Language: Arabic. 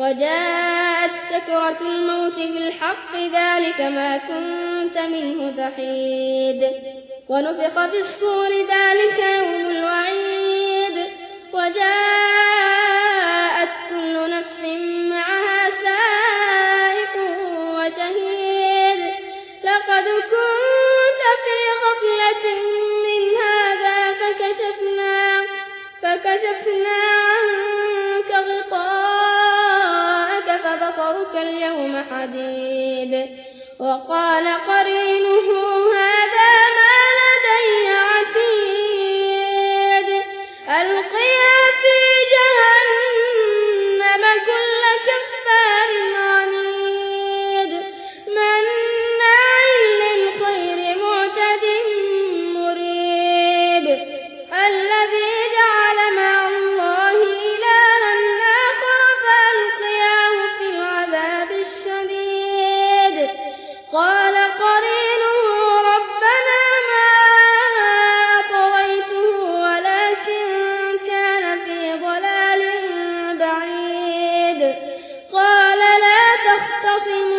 وجاءت سكرة الموت بالحق ذلك ما كنت منه تحيد. ونفخ في الصور ذلك يوم الوعيد. وجاءت اليوم حديد. وقال قرينه قدمت